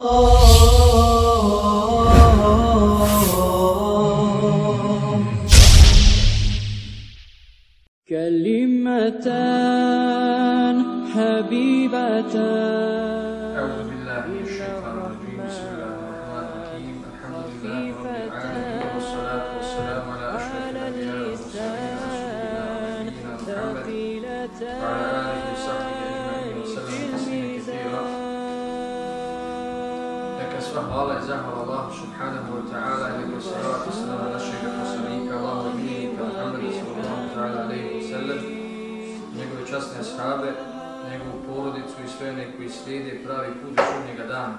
Oh. Časne ashabe, njegovu porodicu i sve one koji slijede pravi put do sudnjega dana.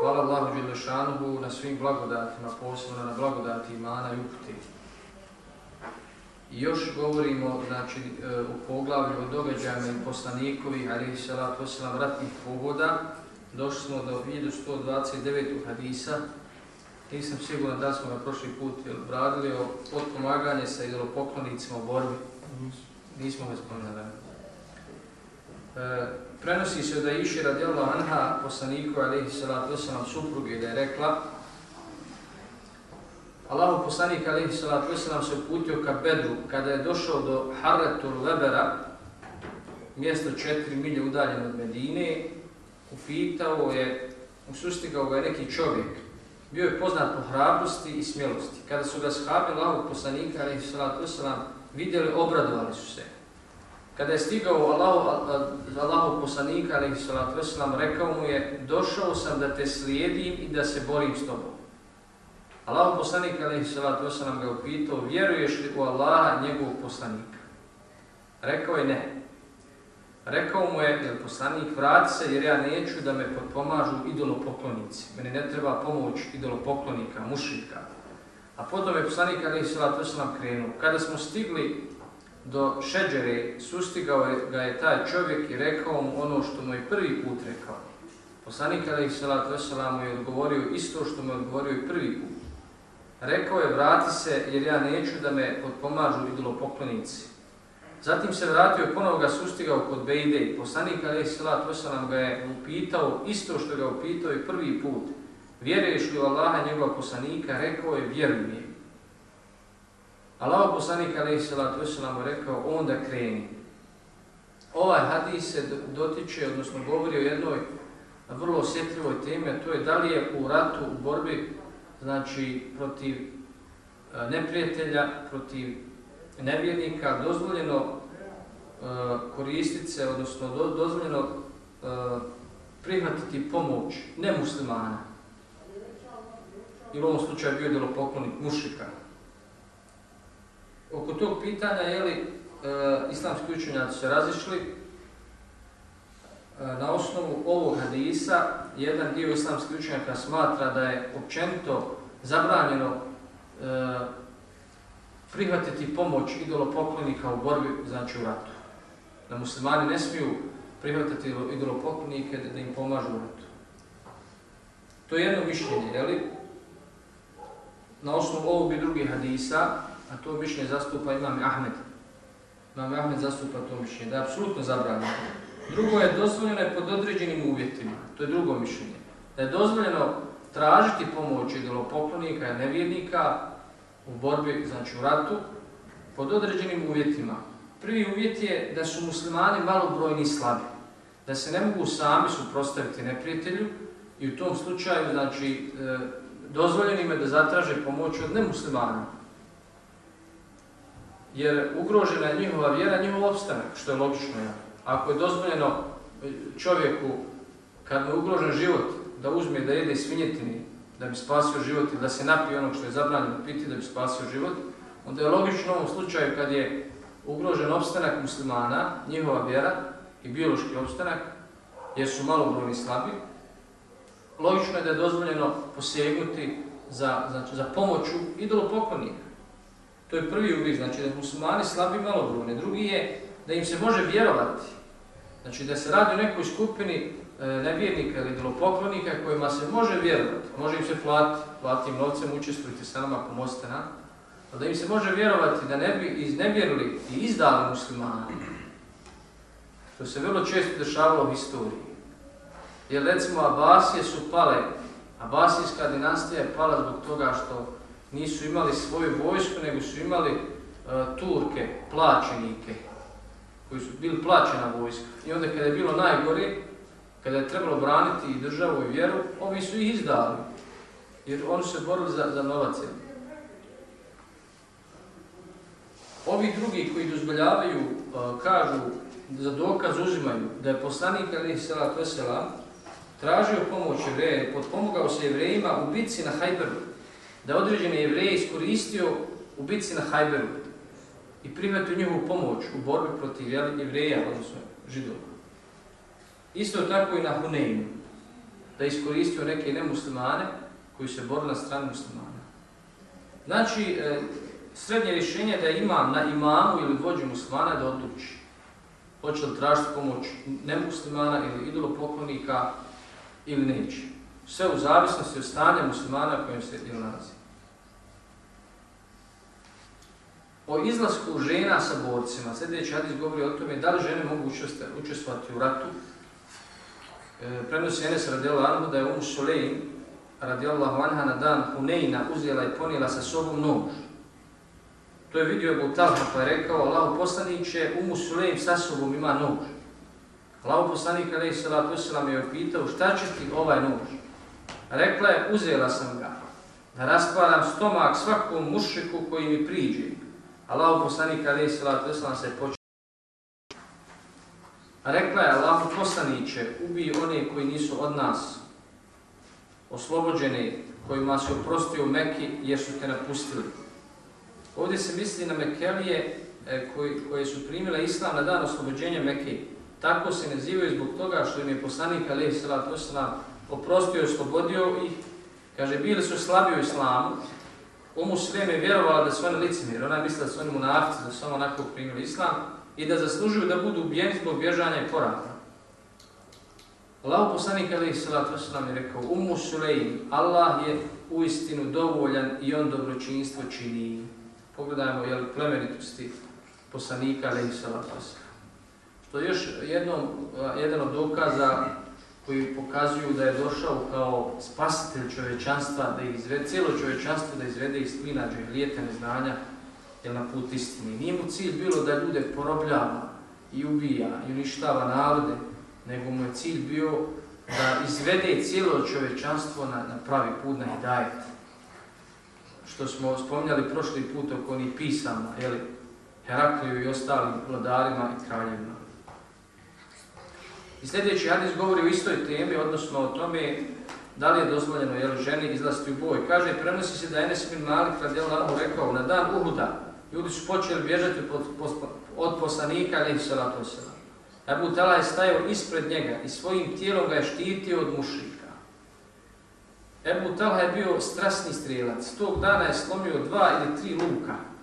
Hvala Allahu Đelešanuhu na svim blagodatima, posebno na blagodati imana i upute. I još govorimo znači, e, u poglavlju o događajima i poslanikovi, ali salatu wasalam, ratnih pogoda. Došli smo do 1129. hadisa, nisam siguran da smo ga prošli put obradili o potpomaganje sa idolopoklonicima u borbi. Nismo ga spomenuli. E, prenosi se da je iši radijala Anha, poslaniku alaihi salatu wasalam, supruge, da je rekla Allahu poslanik alaihi salatu wasalam se uputio ka Bedru kada je došao do Harretul Lebera, mjesto četiri milje udaljeno od Medine, upitao je, usustigao ga je neki čovjek, bio je poznat po hrabrosti i smjelosti. Kada su ga shabi Allahog poslanika, alaihi salatu wasalam, vidjeli, obradovali su se. Kada je stigao Allahov Allahog poslanika, ali salatu wasalam, rekao mu je, došao sam da te slijedim i da se borim s tobom. Allahov poslanik, ali salatu wasalam, ga upitao, vjeruješ li u Allaha njegovog poslanika? Rekao je ne. Rekao mu je, jel poslanik, vrati se jer ja neću da me potpomažu idolopoklonici. Meni ne treba pomoć idolopoklonika, mušika. A potom je poslanik, ali Salat sila, krenuo. Kada smo stigli do šeđere, sustigao je, ga je taj čovjek i rekao mu ono što mu je prvi put rekao. Poslanik, ali Salat sila, mu je odgovorio isto što mu je odgovorio i prvi put. Rekao je, vrati se jer ja neću da me potpomažu idolopoklonici. Zatim se vratio, ponovo ga sustigao kod Bejde poslanik Ali Salat Veselam ga je upitao isto što ga upitao i prvi put. Vjeruješ li u Allaha njegova poslanika? Rekao je, vjerujem. Allah poslanik Ali Salat Veselam rekao, onda kreni. Ovaj hadis se dotiče, odnosno govori o jednoj vrlo osjetljivoj temi, a to je da li je u ratu, u borbi, znači protiv e, neprijatelja, protiv nevjernika dozvoljeno e, uh, koristiti se, odnosno do, dozvoljeno uh, prihvatiti pomoć nemuslimana. I u ovom slučaju bio delo poklonik mušika. Oko tog pitanja, je li e, islamski učenjaci se razišli, e, na osnovu ovog hadisa, jedan dio islamskih učenjaka smatra da je općenito zabranjeno uh, prihvatiti pomoć idolopoklonika u borbi, znači u ratu. Da muslimani ne smiju prihvatiti idolopoklonike da im pomažu u ratu. To je jedno mišljenje, jeli? Na osnovu ovog i drugih hadisa, a to mišljenje zastupa imam Ahmed. Imam Ahmed zastupa to mišljenje, da je apsolutno zabranjeno. Drugo je dozvoljeno je pod određenim uvjetima, to je drugo mišljenje. Da je dozvoljeno tražiti pomoć idolopoklonika, nevjernika, u borbi, znači u ratu, pod određenim uvjetima. Prvi uvjet je da su muslimani malobrojni i slabi, da se ne mogu sami suprostaviti neprijatelju i u tom slučaju, znači, e, dozvoljenim je da zatraže pomoć od nemuslimana. Jer ugrožena je njihova vjera, njihov opstanak, što je logično. Ja. Ako je dozvoljeno e, čovjeku, kad mu je ugrožen život, da uzme da jede svinjetini, da bi spasio život i da se napije onog što je zabranjeno piti da bi spasio život, onda je logično u ovom slučaju kad je ugrožen opstanak muslimana, njihova vjera i biološki opstanak, jer su malo brojni slabi, logično je da je dozvoljeno posegnuti za, znači, za pomoću idolopoklonika. To je prvi uvijek, znači da muslimani slabi malobrojni. Drugi je da im se može vjerovati. Znači da se radi o nekoj skupini E, nevjernika ili idolopoklonika kojima se može vjerovati, može im se platiti, platiti im novcem, učestvujte s nama, pomozite nam, da im se može vjerovati da ne bi iznevjerili i izdali muslimani, što se vrlo često dešavalo u historiji. Jer recimo Abasije su pale, Abasijska dinastija je pala zbog toga što nisu imali svoju vojsku, nego su imali e, Turke, plaćenike, koji su bili plaćena vojska. I onda kada je bilo najgore, kada je trebalo braniti i državu i vjeru, ovi su ih izdali. Jer oni se borili za, za novac. Ovi drugi koji dozvoljavaju, e, kažu, za dokaz uzimaju da je poslanik Ali Selat Vesela tražio pomoć jevreje, potpomogao se jevrejima u bitci na Hajberu, da određene jevreje iskoristio u bitci na Hajberu i prihvatio njihovu pomoć u borbi protiv jevreja, odnosno židova. Isto tako i na Huneinu, da iskoristio neke nemuslimane koji se borili na strani muslimana. Znači, e, srednje rješenje da ima na imamu ili vođu muslimana da odluči. Hoće li tražiti pomoć nemuslimana ili idolopoklonika ili neće. Sve u zavisnosti od stanja muslimana kojim se ili nalazi. O izlasku žena sa borcima, sljedeći hadis govori o tome da li žene mogu učestvovati u ratu. E, prenosi Enes radijal Anhu da je Umu Sulejn radijallahu anha na dan Huneina uzela i ponijela sa sobom nož. To je vidio Ebu Talha pa je rekao Allahu poslaniće Umu Sulejn sa sobom ima nož. Allaho poslanik alaihi salatu wasalam je pitao šta će ti ovaj nož? Rekla je uzela sam ga da raskvaram stomak svakom mušiku koji mi priđe. Allaho poslanik alaihi salatu wasalam se počeo. A rekla je, Allahu poslaniće, ubij one koji nisu od nas oslobođeni, kojima se oprostio Meki jer su te napustili. Ovdje se misli na Mekelije e, koji, koje su primile islam na dan oslobođenja Mekije. Tako se nazivaju zbog toga što im je poslanik alaihi salatu wasalam oprostio i oslobodio ih. Kaže, bili su slabi u islamu, Umu Srem je vjerovala da su oni licimir, ona je mislila da su oni munafci, da su onako primili islam i da zaslužuju da budu ubijeni zbog bježanja i porata. Allah poslanik alaihi sallatu wasallam je rekao Umu Sulejim, Allah je u istinu dovoljan i on dobročinstvo čini. Pogledajmo je plemenitosti poslanika alaihi sallatu wasallam. Što je još jednom, jedan od dokaza koji pokazuju da je došao kao spasitelj čovečanstva, da izvede, cijelo čovečanstvo da izvede iz tvina džahlijete neznanja je na put istini. Nije mu cilj bilo da ljude porobljava i ubija i uništava narode, nego mu je cilj bio da izvede cijelo čovečanstvo na, na pravi put, na hidajet. Što smo spomnjali prošli put oko onih pisama, jeli, Herakliju i ostalim vladarima i kraljevima. I sljedeći hadis govori o istoj temi, odnosno o tome da li je dozvoljeno jel, ženi izlaziti u boj. Kaže, prenosi se da je Enes bin Malik radijel Arhu rekao, na dan Uhuda ljudi su počeli bježati od poslanika, ali se la to sela. Ebu Tala je stajao ispred njega i svojim tijelom ga je štitio od mušika. Ebu Talha je bio strasni strelac. Tog dana je slomio dva ili tri luka.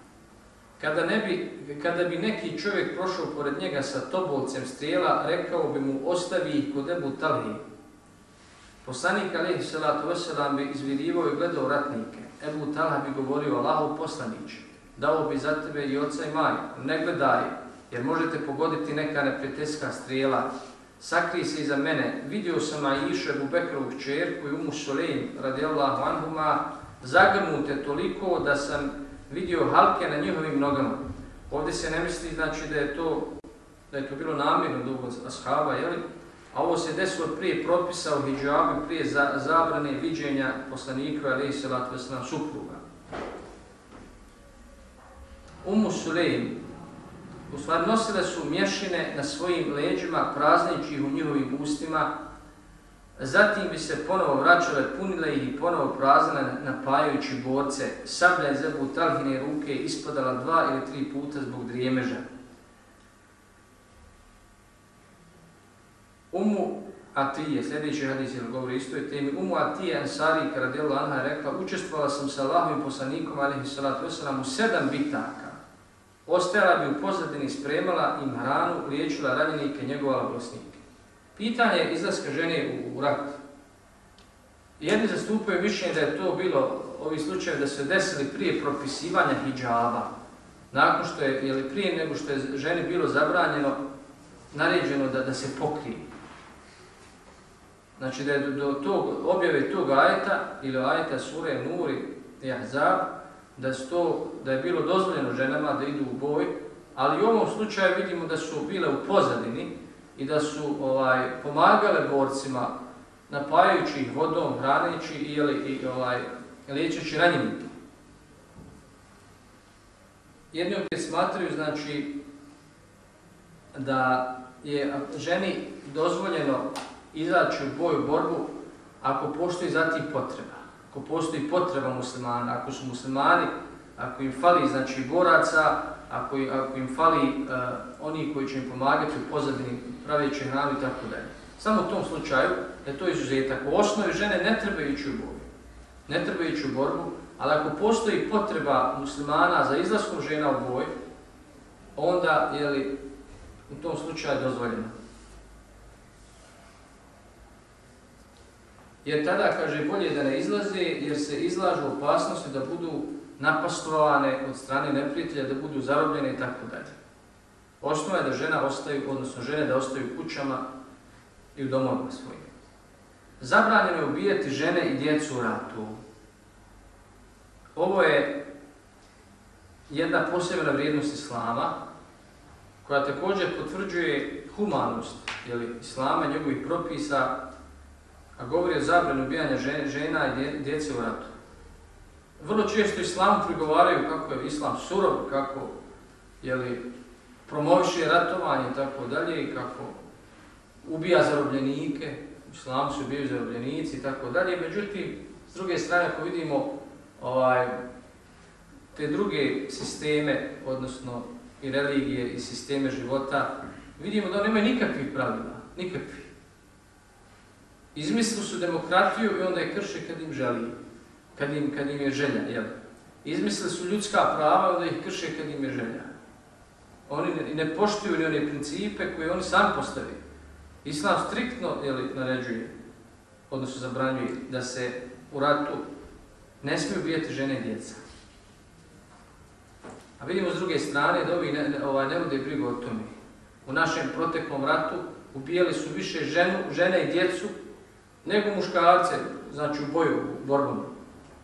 Kada, ne bi, kada bi neki čovjek prošao pored njega sa tobolcem strijela, rekao bi mu ostavi ih kod Ebu Talhi. Poslanik Alihi Salatu Veselam bi izvirivao i gledao ratnike. Ebu Talha bi govorio Allahu poslanić, dao bi za tebe i oca i maj, ne gledaj, jer možete pogoditi neka neprijateljska strijela. Sakri se iza mene, vidio sam Aisha Ebu Bekrovog čerku i Umu Soleim radijallahu anhuma, zagrnute toliko da sam vidio halke na njihovim nogama. Ovdje se ne misli znači da je to da je to bilo namjerno dugo ashaba, jeli? a ovo se desilo prije propisa u hijabu, prije za, zabrane viđenja poslanika ali se wasalam supruga. Umu Sulejm, u stvari nosile su mješine na svojim leđima, praznići u njihovim ustima, Zatim bi se ponovo vraćale, punile ih i ponovo prazile napajajući borce. Sablja iz Ebu Talhine ruke ispadala dva ili tri puta zbog drijemeža. Umu Atije, sljedeći hadis ili govori istoj temi, Umu Atije Ansari, kada Anha je rekla, učestvovala sam sa Allahovim poslanikom, alihi salatu wasalam, u sedam bitaka. Ostajala bi u pozadini, spremala im hranu, liječila ranjenike, njegovala bolesnike. Pitanje izlaska žene u, u rat. Jedni zastupaju mišljenje da je to bilo, ovi slučaje da se desili prije propisivanja hijjaba, nakon što je, ili prije nego što je ženi bilo zabranjeno, naređeno da, da se pokrije. znači da je do, do tog, objave tog ajeta ili ajeta sure Nuri i Ahzab, da, to, da je bilo dozvoljeno ženama da idu u boj, ali u ovom slučaju vidimo da su bile u pozadini i da su ovaj pomagale borcima napajajući ih vodom, hraneći i, ili, i ovaj, liječeći ranjenike. Jedni opet smatraju znači, da je ženi dozvoljeno izaći u boju borbu ako postoji zati potreba. Ako postoji potreba muslimana, ako su muslimani, ako im fali znači boraca, ako, ako im fali uh, oni koji će im pomagati u pozadini praveći hranu i tako dalje. Samo u tom slučaju je to izuzetak. U osnovi žene ne treba ići u borbu. Ne treba ići u borbu, ali ako postoji potreba muslimana za izlaskom žena u boj, onda je li u tom slučaju dozvoljeno. Jer tada, kaže, bolje da ne izlaze, jer se izlažu opasnosti da budu napastovane od strane neprijatelja, da budu zarobljene i tako dalje. Osnova je da žena ostaju, odnosno žene da ostaju kućama i u domovima svojim. Zabranjeno je ubijati žene i djecu u ratu. Ovo je jedna posebna vrijednost islama, koja također potvrđuje humanost jeli, islama i njegovih propisa, a govori o zabranu ubijanja žena i djece u ratu. Vrlo često islamu prigovaraju kako je islam surov, kako jeli, promoviše ratovanje i tako dalje, i kako ubija zarobljenike, islamu su bili zarobljenici i tako dalje. Međutim, s druge strane, ako vidimo ovaj, te druge sisteme, odnosno i religije i sisteme života, vidimo da nemaju nikakvih pravila, nikakvih. Izmislili su demokratiju i onda je krše kad im želi, kad im, kad im je želja. Jel? Izmislili su ljudska prava i onda ih krše kad im je želja. Oni ne, ne poštuju ni one principe koje oni sam postavi. Islam striktno jeli, naređuje, odnosno zabranjuje, da se u ratu ne smiju ubijati žene i djeca. A vidimo s druge strane da ovi ne, ne, ovaj, ne bude brigo o tome. U našem proteklom ratu ubijali su više ženu, žene i djecu nego muškarce, znači u boju, u borbom.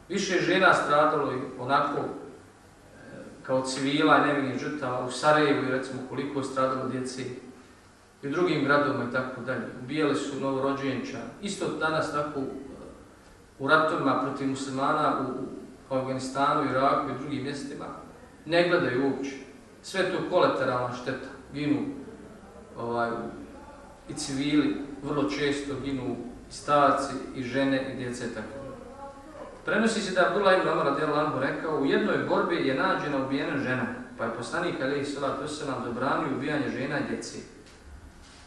Više žena stradalo i onako kao civila i nevinih žrtava u Sarajevu i recimo koliko je stradalo djeci i u drugim gradovima i tako dalje. Ubijali su novorođenča. Isto danas tako u ratovima protiv muslimana u Afganistanu, Iraku i drugim mjestima ne gledaju uopće. Sve to kolateralna šteta. Ginu ovaj, i civili, vrlo često ginu i starci, i žene, i djece, tako Prenosi se da Abdullah ibn Omar radijallahu rekao, u jednoj borbi je nađena ubijena žena, pa je poslanik alejhi salatu vesselam zabranio ubijanje žena i djece.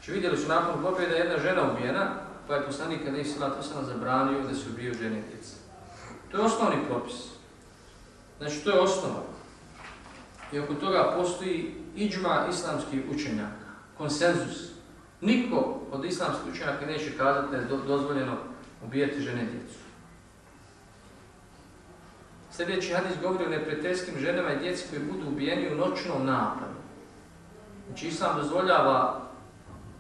Či vidjeli su nakon borbe da je jedna žena ubijena, pa je poslanik alejhi salatu vesselam zabranio da se ubiju žene i djece. To je osnovni propis. Znači, to je osnova. I oko toga postoji iđma islamskih učenjaka, konsenzus. Niko od islamskih učenjaka neće kazati da je dozvoljeno ubijati žene i djecu. Sljedeći hadis govori o neprijateljskim ženama i djeci koji budu ubijeni u noćnom napadu. Znači, islam dozvoljava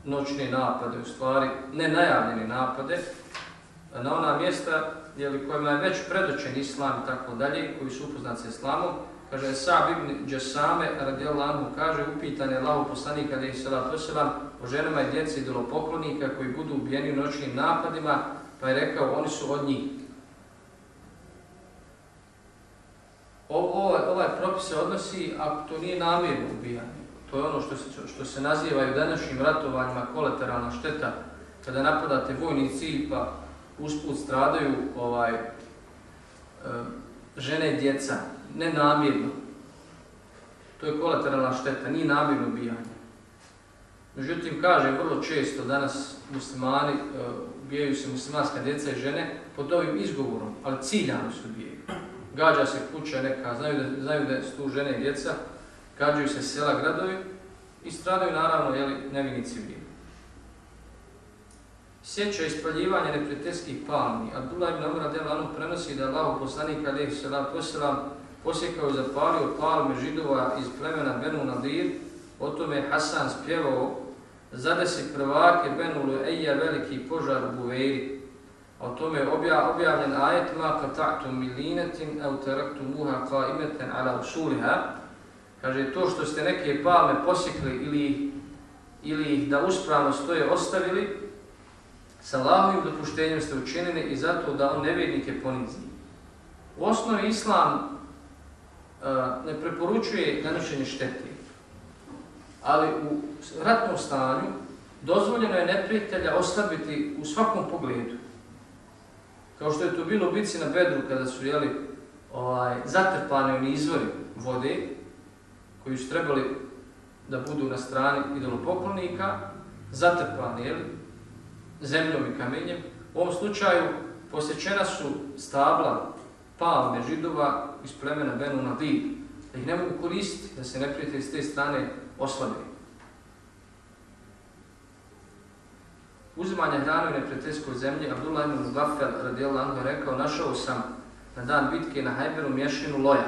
noćne napade, u stvari nenajavljene napade, na ona mjesta jeli, kojima je već predočen islam i tako dalje, koji su upoznati s islamom, kaže Sa'b ibn Džesame, radijallahu anhu kaže upitan je Allahu poslanik alejhi salatu vesselam o ženama i djeci idolopoklonika koji budu ubijeni u noćnim napadima pa je rekao oni su od njih Ovaj, propis se odnosi ako to nije namjerno ubijanje. To je ono što se, što se naziva i u današnjim ratovanjima kolateralna šteta kada napadate vojni cilj pa usput stradaju ovaj, žene i djeca nenamjerno. To je kolateralna šteta, nije namjerno ubijanje. Međutim, kažem, vrlo često danas muslimani, uh, ubijaju se muslimanska djeca i žene pod ovim izgovorom, ali ciljano se ubijaju. Gađa se kuća neka, znaju da, znaju da su tu žene i djeca, gađaju se sela, gradovi i stradaju naravno jeli, nevini civili. Sjeća ispaljivanja neprijateljskih palmi. Abdullah ibn Amr radijallahu prenosi da Allah poslanik alejhi salatu vesselam posjekao i zapalio palme židova iz plemena Benu Nadir, o tome Hasan spjevao zadesi prvake Benulu Eja veliki požar u Buveri. O tome je objavljen ajet ma kataktu milinetin au teraktu muha qa'imatan ala usuliha. Kaže, to što ste neke palme posikli ili, ili da uspravno stoje ostavili, sa Allahovim dopuštenjem ste učinili i zato da on nevjernike ponizi. U osnovi Islam uh, ne preporučuje nanošenje štete, ali u ratnom stanju dozvoljeno je neprijatelja oslabiti u svakom pogledu. Kao što je to bilo u bici na Bedru kada su jeli, ovaj, zatrpane oni izvori vode koji su trebali da budu na strani idolopoklonika, zatrpane jeli, zemljom i kamenjem. U ovom slučaju posjećena su stabla palme židova iz plemena Benu Nadir, da ih ne mogu koristiti, da se neprijatelji s te strane oslabili. Uzimanje hrane u neprijateljskoj zemlji, Abdullah ibn Mugafel radijallahu anhu rekao, našao sam na dan bitke na Hajberu mješinu loja.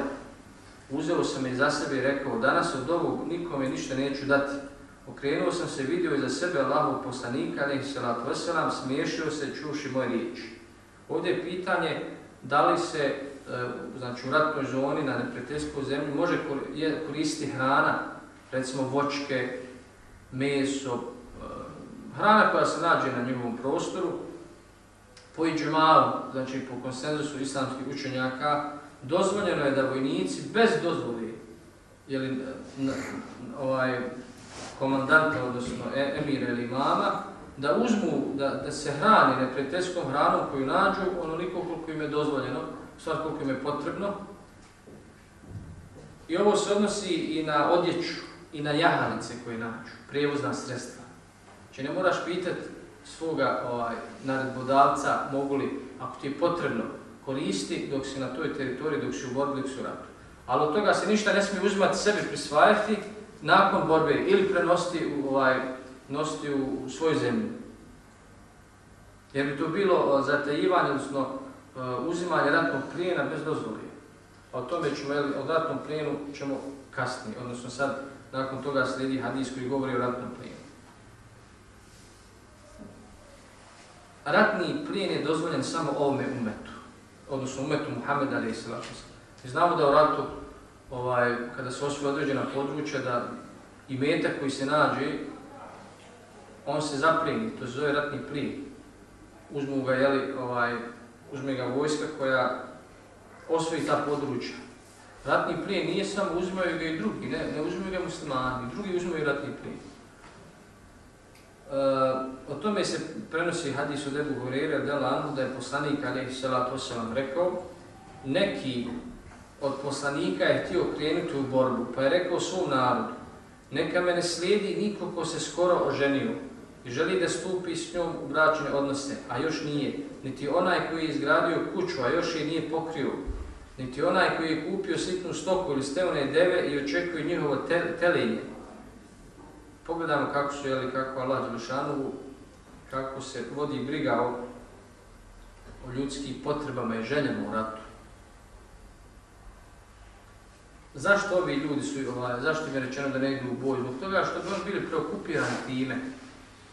Uzeo sam je za sebe i rekao, danas od ovog nikome ništa neću dati. Okrenuo sam se, vidio iza sebe Allahov poslanika, alaihi salatu wasalam, smiješio se, čuši moje riječi. Ovdje je pitanje da li se e, znači, u ratnoj zoni na neprijateljskoj zemlji može koristiti hrana, recimo vočke, meso, hrana koja se nađe na njihovom prostoru, po iđemalu, znači po konsenzusu islamskih učenjaka, dozvoljeno je da vojnici bez dozvoli, jeli, ovaj, komandanta, odnosno e, emira ili imama, da uzmu, da, da se hrani neprijateljskom hranom koju nađu, onoliko koliko im je dozvoljeno, stvar koliko im je potrebno. I ovo se odnosi i na odjeću, i na jahalice koje nađu, prijevozna sredstva. Znači ne moraš pitati svoga ovaj, naredbodavca mogu li, ako ti je potrebno, koristi dok si na toj teritoriji, dok si u borbi, dok si u ratu. Ali od toga se ništa ne smije uzmati sebi, prisvajati, nakon borbe ili prenositi u, ovaj, nositi u, u svoju zemlju. Jer bi to bilo zatajivanje, odnosno e, uzimanje ratnog plijena bez dozvolije. O tome ćemo, o ratnom plijenu ćemo kasnije, odnosno sad nakon toga slijedi hadis koji govori o ratnom plijenu. Ratni plijen je dozvoljen samo ovome umetu, odnosno umetu Muhammeda a.s. Mi znamo da u ratu ovaj, kada se osvoje određena područja, da i metak koji se nađe, on se zaplijeni, to se zove ratni plijen. Uzmu ga, jeli, ovaj, uzme ga vojska koja osvoji ta područja. Ratni plijen nije samo uzmaju ga i drugi, ne, ne uzmaju ga muslimani, drugi uzmaju ratni plijen. Eh, o tome se prenosi hadis od Ebu Horeira, da je poslanik, ali salatu osalam rekao, neki od poslanika je htio krenuti u borbu, pa je rekao svom narodu, neka me ne slijedi niko ko se skoro oženio i želi da stupi s njom u bračne odnose, a još nije, niti onaj koji je izgradio kuću, a još je nije pokrio, niti onaj koji je kupio sitnu stoku ili stevne deve i očekuje njihovo te telenje. Pogledamo kako su, jeli, kako Allah Đelšanovu, kako se vodi briga o, o ljudskim potrebama i željama u ratu. Zašto ovi ljudi su, ovaj, zašto im je rečeno da ne idu u boj? Zbog toga što bi oni bili preokupirani time.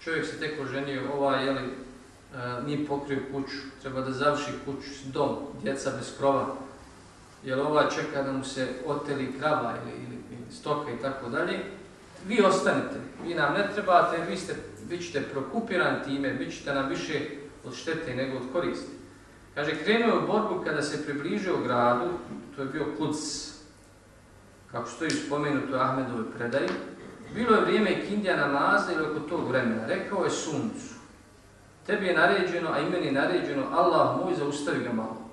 Čovjek se tek oženio, ovaj, jeli, uh, nije pokrio kuću, treba da završi kuću, dom, djeca bez krova. Jer ovaj čeka da mu se oteli krava ili, ili, ili stoka i tako dalje. Vi ostanite, vi nam ne trebate, vi, ste, vi ćete prokupirani time, vi ćete nam više od štete nego od koristi. Kaže, krenuo u borbu kada se približio gradu, to je bio Kuc, kako stoji spomenuto u Ahmedovoj predaji, bilo je vrijeme Kindija namaza ili oko tog vremena. Rekao je suncu, tebi je naređeno, a imeni je naređeno, Allah moj, zaustavi ga malo.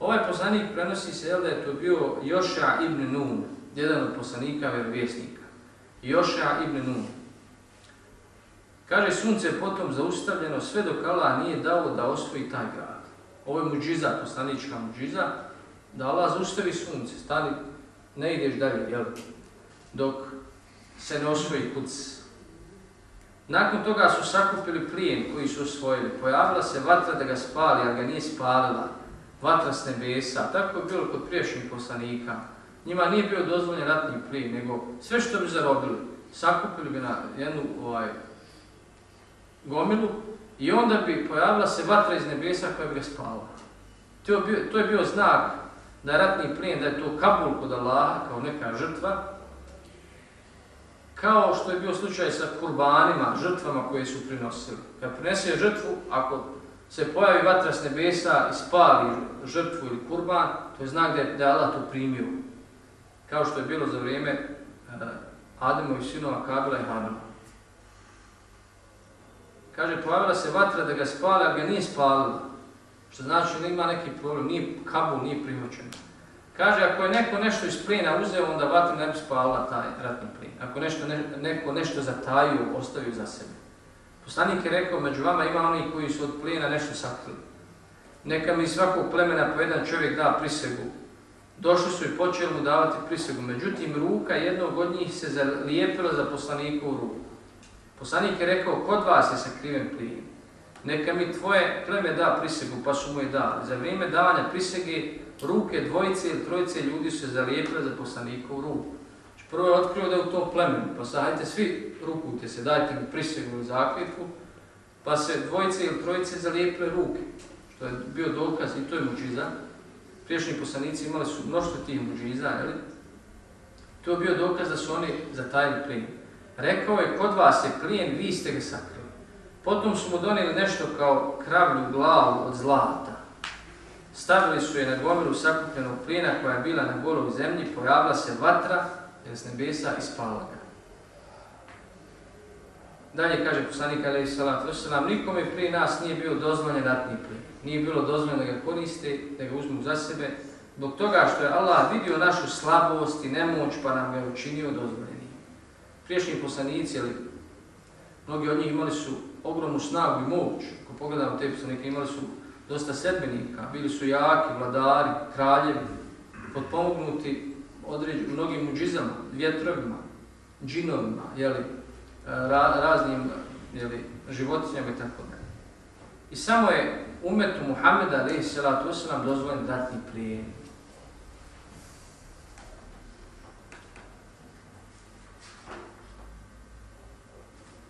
Ovaj poslanik prenosi se, jel da je to bio Joša ibn Nun, jedan od poslanika vjerovjesnika. Joša ibn Nun. Kaže, sunce je potom zaustavljeno sve dok Allah nije dao da osvoji taj grad. Ovo je muđiza, poslanička muđiza, da Allah zaustavi sunce, stani ne ideš dalje, jel? Dok se ne osvoji kuc. Nakon toga su sakupili plijen koji su osvojili. Pojavila se vatra da ga spali, ali ga nije spalila. Vatra s nebesa. Tako je bilo kod priješnjih poslanika. Njima nije bio dozvoljen ratni plin, nego sve što bi zarobili. sakupili bi na jednu ovaj, gomilu i onda bi pojavila se vatra iz nebesa koja bi ga spala. To je bio, to je bio znak da je ratni plin, da je to kabul kod Allaha kao neka žrtva, kao što je bio slučaj sa kurbanima, žrtvama koje su prinosili. Kad prinese žrtvu, ako se pojavi vatra s nebesa i spali žrtvu ili kurban, to je znak da je, da je Allah to primio. Kao što je bilo za vrijeme eh, Ademovi sinova Kabila i Habila. Kaže, pojavila se vatra da ga spali, a ga nije spalila. Što znači da ima neki problem, nije kabul, nije primoćen. Kaže, ako je neko nešto iz plina uzeo, onda vatra ne bi spalila taj ratni plin. Ako nešto, ne, neko nešto zatajio, ostavio za sebe. Poslanik je rekao, među vama ima oni koji su od plina nešto sakrili. Neka mi svakog plemena po jedan čovjek da prisegu. Došli su i počeli mu davati prisegu. Međutim, ruka jednog od njih se zalijepila za poslaniku u ruku. Poslanik je rekao, kod vas je sakriven plin. Neka mi tvoje pleme da prisegu, pa su mu je dali. Za vrijeme davanja prisege, ruke dvojice ili trojice ljudi su se zalijepile za poslanika u ruku. Znači, prvo je otkrio da je u tom plemenu, pa sad svi rukujte se, dajte mi prisegu ili zakljitvu, pa se dvojice ili trojice zalijepile ruke, što je bio dokaz i to je muđiza. Priješnji poslanici imali su mnoštvo tih muđiza, jeli? To je bio dokaz da su oni zatajili plin. Rekao je, kod vas je plijen, vi ste ga sakrili. Potom su mu donijeli nešto kao kravlju glavu od zlata. Stavili su je na gomilu sakupljenog plina koja je bila na goloj zemlji, pojavila se vatra jer s nebesa i spala ga. Dalje kaže poslanik Ali Salat Veselam, nikome prije nas nije bio dozvoljen ratni plin. Nije bilo dozvoljeno da ga koriste, da ga uzmu za sebe, zbog toga što je Allah vidio našu slabost i nemoć pa nam ga učinio dozvoljenim. Priješnji poslanici, ali mnogi od njih imali su ogromnu snagu i moć. Ako pogledamo te poslanike, imali su dosta sedmenika, bili su jaki, vladari, kraljevi, potpomognuti određu, mnogim muđizama, vjetrovima, džinovima, jeli, ra, raznim jeli, životinjama i tako da. I samo je umetu Muhammeda, alaihi salatu wasalam, dozvoljen ratni prijem.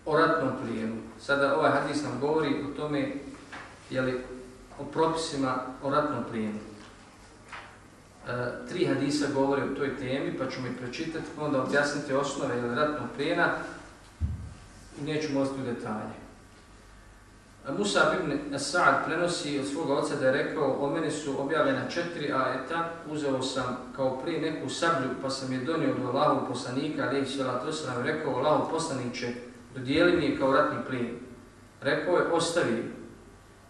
O ratnom prijemu. Sada ovaj hadis nam govori o tome, jeli, o propisima o ratnom plijenu. E, tri hadisa govore o toj temi, pa ćemo mi pročitati, pa onda objasniti osnove ili ratnog plijena i neću moziti u detalje. Musa ibn Sa'ad prenosi od svoga oca da je rekao o meni su objavljena četiri ajeta, uzeo sam kao prije neku sablju pa sam je donio do Allahu poslanika, ali je nam rekao Allahu poslaniće, dodijeli mi je kao ratni plin. Rekao je, ostavi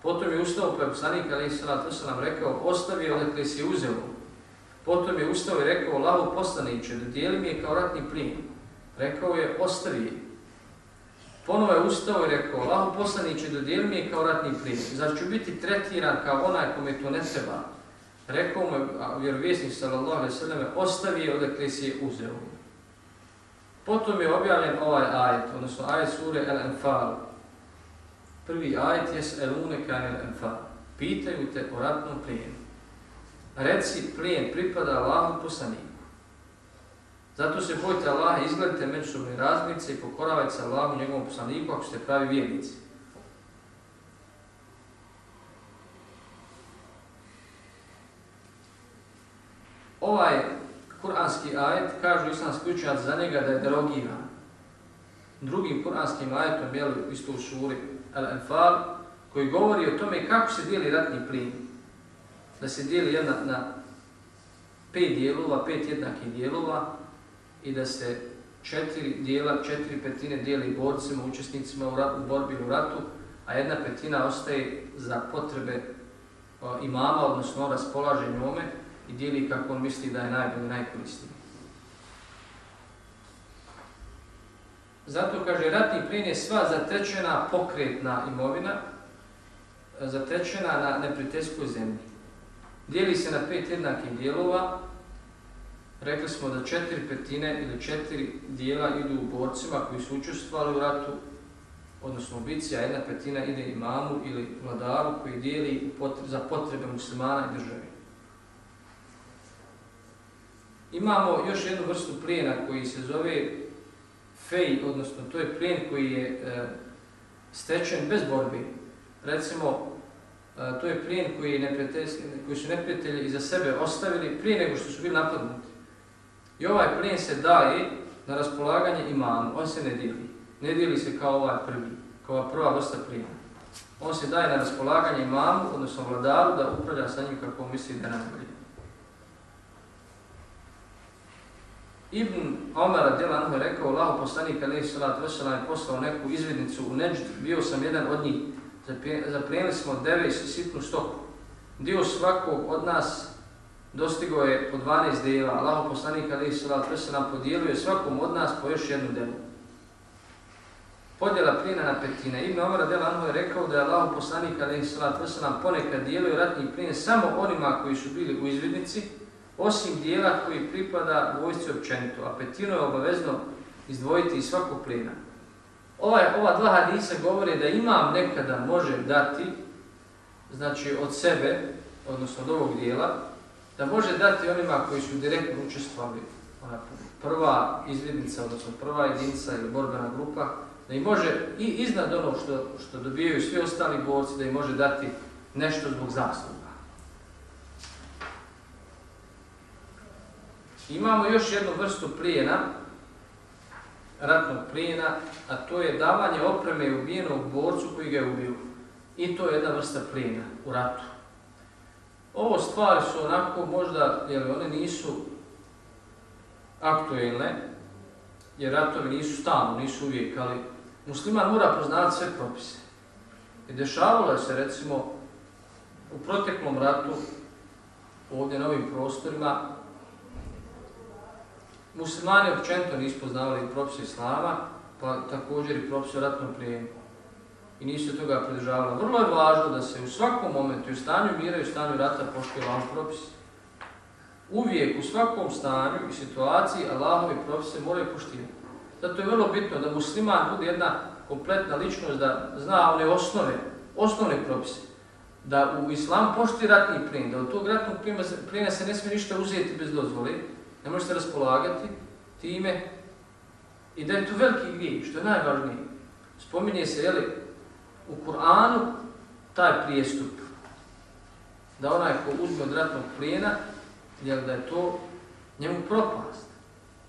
Potom je ustao pa je poslanik Ali Salatu nam rekao, ostavi je odakle si uzeo. Potom je ustao i rekao, Allahu poslaniće, dodijeli mi je kao ratni plin. Rekao je, ostavi je. Ponovo je ustao i rekao, Allaho poslaniće, dodijeli mi je kao ratni plin. Zar ću biti tretiran kao onaj kome to ne treba? Rekao mu je vjerovjesnik sallallahu alaihi sallam, ostavi je odakle si je uzeo. Potom je objavljen ovaj ajet, odnosno ajet sure El-Enfal, Prvi ajet je elune kanil Enfal. Pitaju te o ratnom plijenu. Reci, plijen pripada Allahu poslaniku. Zato se bojte Allaha, izgledajte međusobne razmice i pokoravajte se Allahu njegovom poslaniku ako ste pravi vjernici. Ovaj kuranski ajet, kažu islamski učenjaci za njega da je derogiran. Drugim kuranskim ajetom, jel, isto u suri, Al-Anfal, koji govori o tome kako se dijeli ratni plin. Da se dijeli jedna na pet dijelova, pet jednakih dijelova i da se četiri dijela, četiri petine dijeli borcima, učesnicima u, rat, u borbi u ratu, a jedna petina ostaje za potrebe o, imama, odnosno raspolaže njome i dijeli kako on misli da je najbolji, najkoristniji. Zato kaže ratni plin je sva zatečena pokretna imovina, zatečena na neprijateljskoj zemlji. Dijeli se na pet jednakih dijelova. Rekli smo da četiri petine ili četiri dijela idu u borcima koji su učestvovali u ratu, odnosno u bici, a jedna petina ide imamu ili vladaru koji dijeli za potrebe muslimana i države. Imamo još jednu vrstu plijena koji se zove fej, odnosno to je plijen koji je e, stečen bez borbe. Recimo, e, to je plijen koji, koji su neprijatelji iza sebe ostavili prije nego što su bili napadnuti. I ovaj plijen se daje na raspolaganje imanu, on se ne dijeli. Ne dijeli se kao ovaj prvi, kao ova prva vrsta plijena. On se daje na raspolaganje imamu, odnosno vladaru, da upravlja sa njim kako misli da najbolje. Ibn Omer radijalahu je rekao, Allaho poslanik alejhi salatu vesela je poslao neku izvidnicu u Neđdu, bio sam jedan od njih. Zaplijenili smo deve sitnu stoku. Dio svakog od nas dostigo je po 12 deva. Allaho poslanik alejhi sallat vesselam podijelio svakom od nas po još jednu devu. Podjela plina na petine. Ibn Omer radijalahu je rekao da je Allaho poslanik alejhi sallat vesselam ponekad dijelio ratni plin samo onima koji su bili u izvidnici, osim dijela koji pripada vojsci općenito, a petinu je obavezno izdvojiti iz svakog plina. Ovaj, ova dva hadisa govore da imam nekada može dati, znači od sebe, odnosno od ovog dijela, da može dati onima koji su direktno učestvovali, prva izvidnica, odnosno prva jedinica ili borbena grupa, da im može i iznad onog što, što dobijaju svi ostali borci, da im može dati nešto zbog zasluga. Imamo još jednu vrstu plijena, ratnog plijena, a to je davanje opreme ubijenog borcu koji ga je ubio. I to je jedna vrsta plijena u ratu. Ovo stvari su onako možda, jer one nisu aktuelne, jer ratovi nisu stalno, nisu uvijek, ali musliman mora poznati sve propise. I dešavalo se recimo u proteklom ratu, ovdje na ovim prostorima, muslimani općento nisu poznavali propise islama, pa također i propise ratnom prijemu. I nisu toga pridržavali. Vrlo je važno da se u svakom momentu, u stanju mira i u stanju rata, poštuje vam propis. Uvijek, u svakom stanju i situaciji, Allahovi propise moraju poštivati. Zato je vrlo bitno da musliman bude jedna kompletna ličnost, da zna one osnove, osnovne propise. Da u islam pošti ratni plin, da od tog ratnog plina se ne smije ništa uzeti bez dozvoli, ne može se raspolagati time i da je to veliki grijeh, što je najvažnije. Spominje se, jeli, u Kur'anu taj prijestup, da onaj ko uzme od ratnog plijena, jel, da je to njemu propast,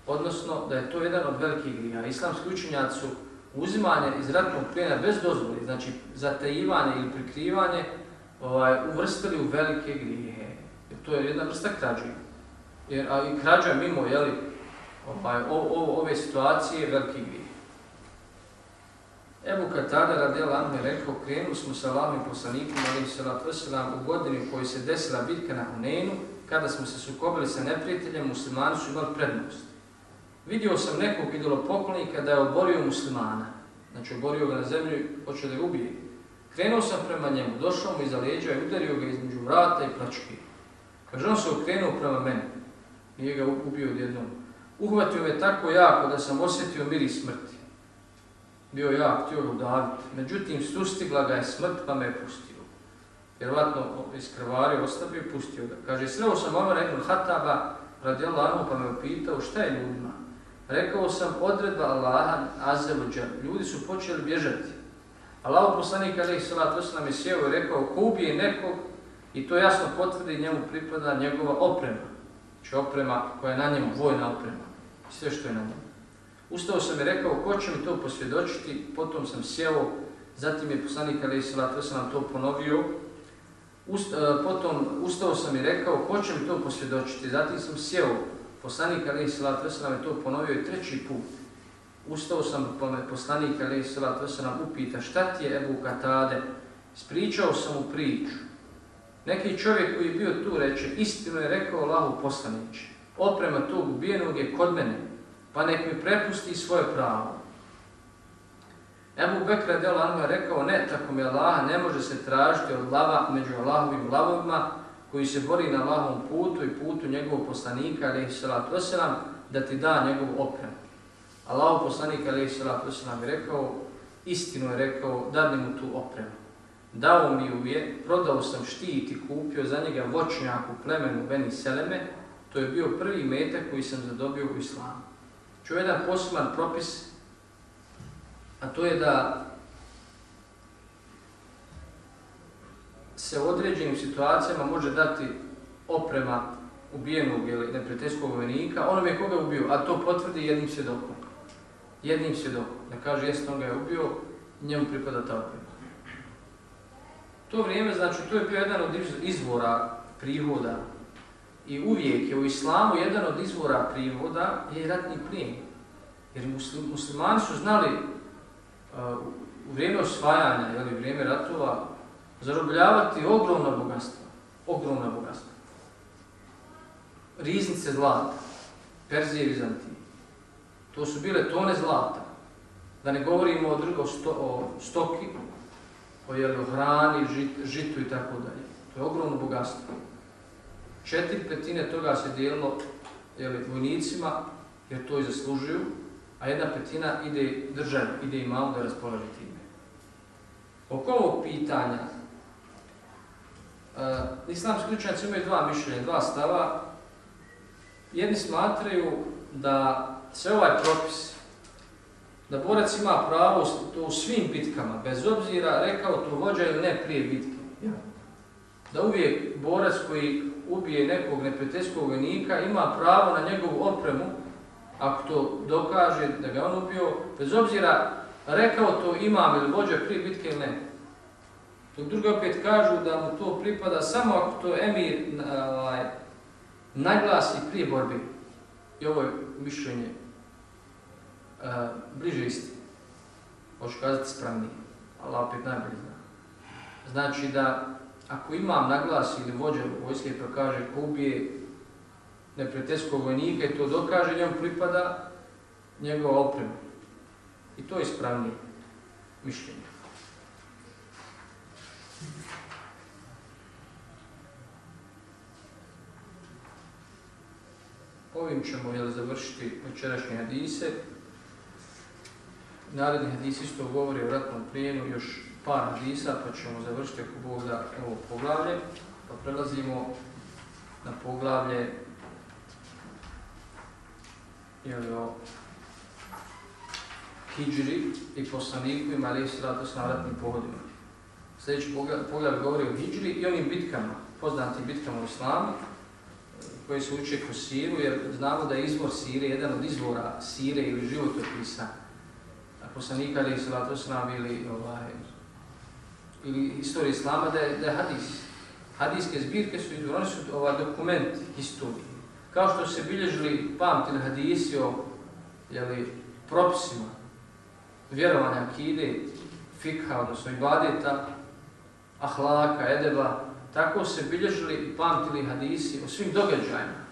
odnosno da je to jedan od velikih grija. Islamski učenjaci su uzimanje iz ratnog plijena bez dozvoli, znači zatajivanje ili prikrivanje, ovaj, uvrstili u velike grije. Jer to je jedna vrsta krađe. jer a i krađa mimo jeli, ovaj o, o, ove situacije veliki grije. Ebu Katada radijal Anhu je rekao, krenuli smo sa Allahom poslanikom, ali se la u godini u kojoj se desila bitka na Hunenu, kada smo se sukobili sa neprijateljem, muslimani su imali prednost. Vidio sam nekog idolopoklonika da je oborio muslimana, znači oborio ga na zemlju i počeo da ga ubije. Krenuo sam prema njemu, došao mu iza leđa i udario ga između vrata i plačke. Kaže, on se okrenuo prema meni nije ga ubio odjednom. Uhvatio me tako jako da sam osjetio miris smrti. Bio ja, htio ga udaviti. Međutim, sustigla ga je smrt pa me je pustio. Vjerovatno iskrvario, ostavio i pustio ga. Kaže, sreo sam Omer ibn Hataba radi Allahom pa me upitao šta je ljudima. Rekao sam odredba Allaha azelođa. Ljudi su počeli bježati. Allah poslanik alaih salatu wasalam je sjeo i rekao ko ubije nekog i to jasno potvrdi njemu pripada njegova oprema. Znači oprema koja je na njemu, vojna oprema. Sve što je na njemu. Ustao sam i rekao, ko će mi to posvjedočiti? Potom sam sjeo, zatim je poslanik Ali Isilat sam nam to ponovio. Ust, uh, potom ustao sam i rekao, ko će mi to posvjedočiti? Zatim sam sjeo, poslanik Ali Isilat sam je to ponovio i treći put. Ustao sam, pa me poslanik Ali Isilat sam nam upita, šta ti je Ebu Katade? Spričao sam mu priču. Neki čovjek koji je bio tu reče, istinu je rekao Allahu poslanić, oprema tog ubijenog je kod mene, pa nek mi prepusti svoje pravo. Ebu Bekra del Anva rekao, ne, tako mi Allah ne može se tražiti od lava među Allahovim lavovima, koji se bori na Allahovom putu i putu njegovog poslanika, ali salatu wasalam, da ti da njegovu opremu. Allahov poslanik, ali salatu wasalam, je rekao, istinu je rekao, dadni mu tu opremu dao mi ju je, prodao sam štit i kupio za njega voćnjak u plemenu Beni Seleme, to je bio prvi metak koji sam zadobio u islamu čuo jedan poseban propis a to je da se u određenim situacijama može dati oprema ubijenog ili neprijateljskog vojnika, onome koga je ubio, a to potvrdi jednim svjedokom. Jednim svjedokom. Da kaže, jesno on ga je ubio, njemu pripada ta oprema. To vrijeme, znači, to je bio jedan od izvora prihoda i uvijek je u islamu jedan od izvora prihoda je ratni plijen. Jer muslimani su znali uh, u vrijeme osvajanja, ili vrijeme ratova, zarobljavati ogromna bogatstva. Ogromna bogatstva. Riznice zlata, Perzije i Vizantije. To su bile tone zlata. Da ne govorimo o, drugo sto, o stoki, o, jel, o hrani, žit, žitu i tako dalje. To je ogromno bogatstvo. Četiri petine toga se dijelilo jeli, vojnicima, jer to i zaslužuju, a jedna petina ide državi, ide i malo da raspolaže time. Oko ovog pitanja, uh, islamski učenjaci imaju dva mišljenja, dva stava. Jedni smatraju da se ovaj propis, da borac ima pravo to u svim bitkama, bez obzira rekao to vođa ili ne prije bitke. Da uvijek borac koji ubije nekog neprijateljskog vojnika ima pravo na njegovu opremu, ako to dokaže da ga on ubio, bez obzira rekao to imam ili vođa prije bitke ili ne. Dok drugi opet kažu da mu to pripada samo ako to emir ovaj, naglasi prije borbi. I ovo je mišljenje uh, bliže isti. Možeš kazati spravnije. Allah opet najbolji zna. Znači da ako imam naglasi ili vođa vojske prokaže ko ubije neprijateljskog vojnika i to dokaže, njom pripada njegova oprema. I to je ispravnije mišljenje. Ovim ćemo jel, završiti večerašnje hadise. Naredni hadis isto govori o ratnom plijenu, još par hadisa, pa ćemo završiti ako Bog da ovo poglavlje. Pa prelazimo na poglavlje jel, o hijđri i poslaniku i Marije sratu s navratnim pohodima. Sljedeći poglavlje govori o hijđri i onim bitkama, poznatim bitkama u islamu, koje se uče kroz siru, jer znamo da je izvor sire, jedan od izvora sire ili životopisa, a poslanika ili salatu sram ili, ovaj, ili istorije islama, da je, da je hadis. Hadijske zbirke su oni su ovaj dokument historije. Kao što se bilježili pamtili hadisi o jeli, propisima vjerovanja akide, fikha, odnosno ibadeta, ahlaka, edeba, tako se bilježili i pamtili hadisi o svim događajima.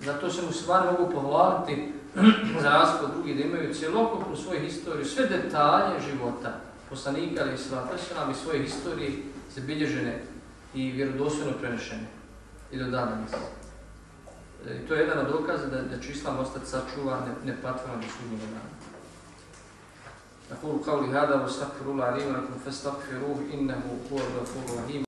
Zato se muslimani mogu pohvaliti za razliku od drugih da imaju cijelokupnu svoju historiju, sve detalje života poslanika ali svata su nam i svoje historije se bilježene i vjerodostojno prenešene i do dana misle. I to je jedan od dokaza da, da će Islam ostati sačuvan, ne, ne patvoran do sudnjega dana. أقول قولي هذا واستغفر الله لي ولكم فاستغفروه إنه هو الغفور الرحيم